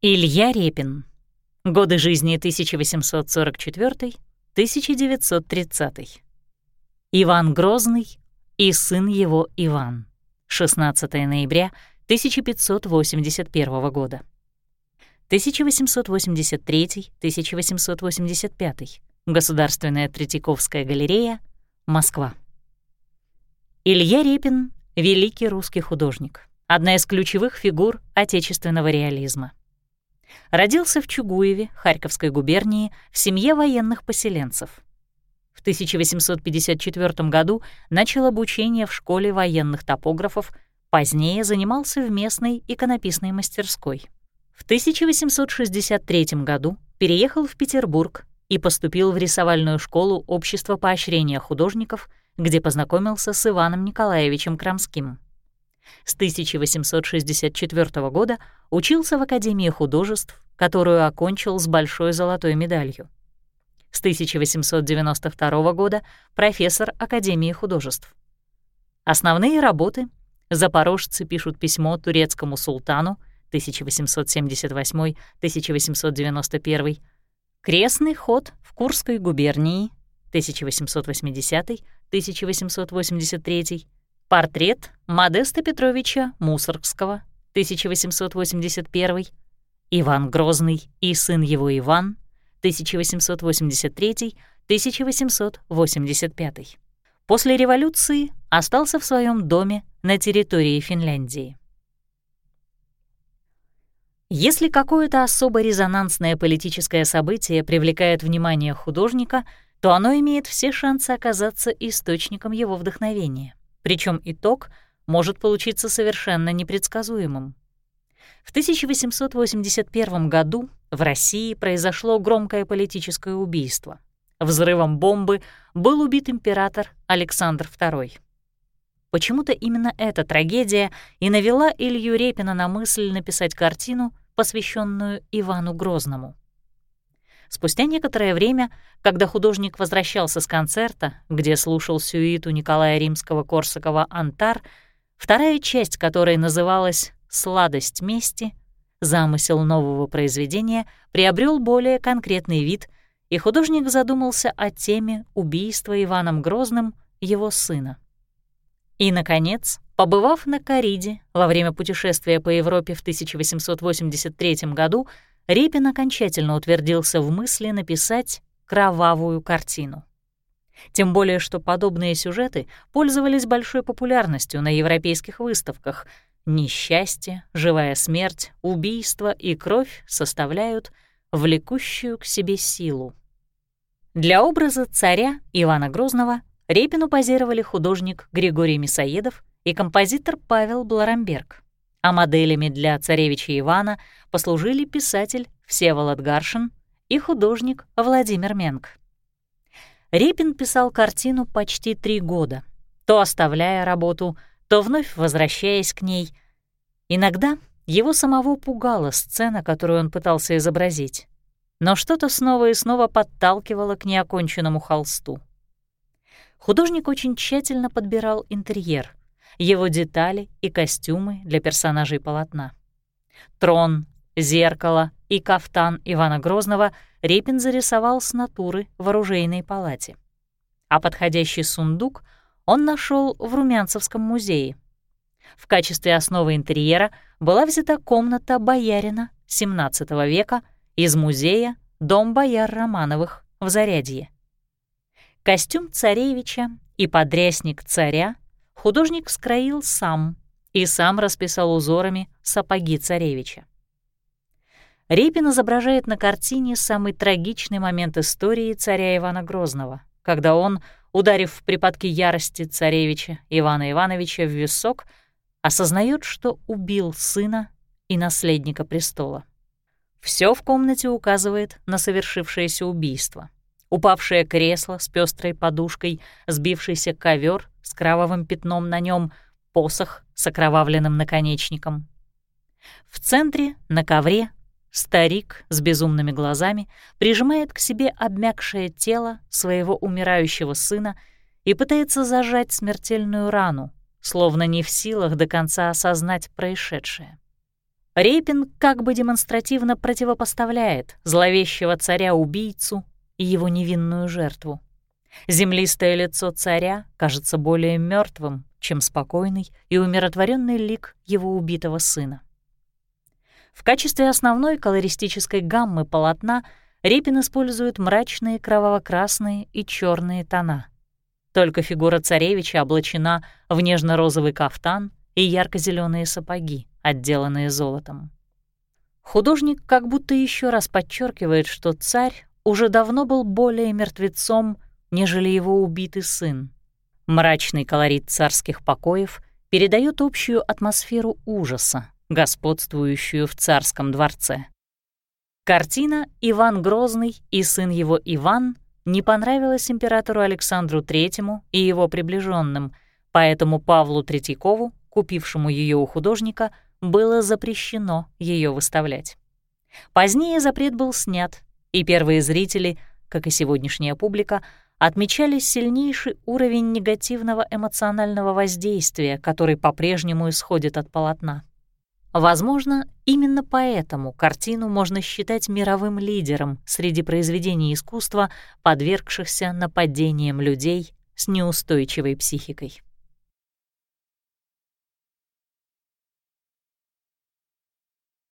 Илья Репин. Годы жизни 1844-1930. Иван Грозный и сын его Иван. 16 ноября 1581 года. 1883-1885. Государственная Третьяковская галерея, Москва. Илья Репин — великий русский художник, одна из ключевых фигур отечественного реализма. Родился в Чугуеве, Харьковской губернии, в семье военных поселенцев. В 1854 году начал обучение в школе военных топографов, позднее занимался в местной иконописной мастерской. В 1863 году переехал в Петербург и поступил в рисовальную школу Общества поощрения художников, где познакомился с Иваном Николаевичем Крамским. С 1864 года учился в Академии художеств, которую окончил с большой золотой медалью. С 1892 года профессор Академии художеств. Основные работы «Запорожцы пишут письмо турецкому султану» 1878-1891, «Крестный ход в Курской губернии» 1880-1883, Портрет Модеста Петровича Мусоргского, 1881, Иван Грозный и сын его Иван, 1883-1885. После революции остался в своем доме на территории Финляндии. Если какое-то особо резонансное политическое событие привлекает внимание художника, то оно имеет все шансы оказаться источником его вдохновения. Причем итог может получиться совершенно непредсказуемым. В 1881 году в России произошло громкое политическое убийство. Взрывом бомбы был убит император Александр II. Почему-то именно эта трагедия и навела Илью Репина на мысль написать картину, посвященную Ивану Грозному. Спустя некоторое время, когда художник возвращался с концерта, где слушал сюиту Николая Римского-Корсакова «Антар», вторая часть которой называлась «Сладость мести», замысел нового произведения приобрел более конкретный вид, и художник задумался о теме убийства Иваном Грозным его сына. И, наконец, побывав на Кариде во время путешествия по Европе в 1883 году, Репин окончательно утвердился в мысли написать кровавую картину. Тем более, что подобные сюжеты пользовались большой популярностью на европейских выставках. Несчастье, живая смерть, убийство и кровь составляют влекущую к себе силу. Для образа царя Ивана Грозного Репину позировали художник Григорий Мясоедов и композитор Павел Бларамберг а моделями для царевича Ивана послужили писатель Всеволод Гаршин и художник Владимир Менг. Репин писал картину почти три года, то оставляя работу, то вновь возвращаясь к ней. Иногда его самого пугала сцена, которую он пытался изобразить, но что-то снова и снова подталкивало к неоконченному холсту. Художник очень тщательно подбирал интерьер, его детали и костюмы для персонажей полотна. Трон, зеркало и кафтан Ивана Грозного Репин зарисовал с натуры в оружейной палате. А подходящий сундук он нашел в Румянцевском музее. В качестве основы интерьера была взята комната боярина XVII века из музея «Дом бояр Романовых» в Зарядье. Костюм царевича и подрясник царя художник скроил сам и сам расписал узорами сапоги царевича. Репин изображает на картине самый трагичный момент истории царя Ивана Грозного, когда он, ударив в припадке ярости царевича Ивана Ивановича в висок, осознает, что убил сына и наследника престола. Все в комнате указывает на совершившееся убийство. Упавшее кресло с пестрой подушкой, сбившийся ковер с кровавым пятном на нем, посох с окровавленным наконечником. В центре, на ковре, старик с безумными глазами прижимает к себе обмякшее тело своего умирающего сына и пытается зажать смертельную рану, словно не в силах до конца осознать происшедшее. Рейпин как бы демонстративно противопоставляет зловещего царя-убийцу и его невинную жертву. Землистое лицо царя кажется более мертвым, чем спокойный и умиротворенный лик его убитого сына. В качестве основной колористической гаммы полотна Репин использует мрачные кроваво-красные и черные тона. Только фигура царевича облачена в нежно-розовый кафтан и ярко зеленые сапоги, отделанные золотом. Художник как будто еще раз подчеркивает, что царь уже давно был более мертвецом, нежели его убитый сын. Мрачный колорит царских покоев передает общую атмосферу ужаса, господствующую в царском дворце. Картина «Иван Грозный и сын его Иван» не понравилась императору Александру III и его приближенным, поэтому Павлу Третьякову купившему ее у художника, было запрещено ее выставлять. Позднее запрет был снят, и первые зрители, как и сегодняшняя публика, отмечали сильнейший уровень негативного эмоционального воздействия, который по-прежнему исходит от полотна. Возможно, именно поэтому картину можно считать мировым лидером среди произведений искусства, подвергшихся нападениям людей с неустойчивой психикой.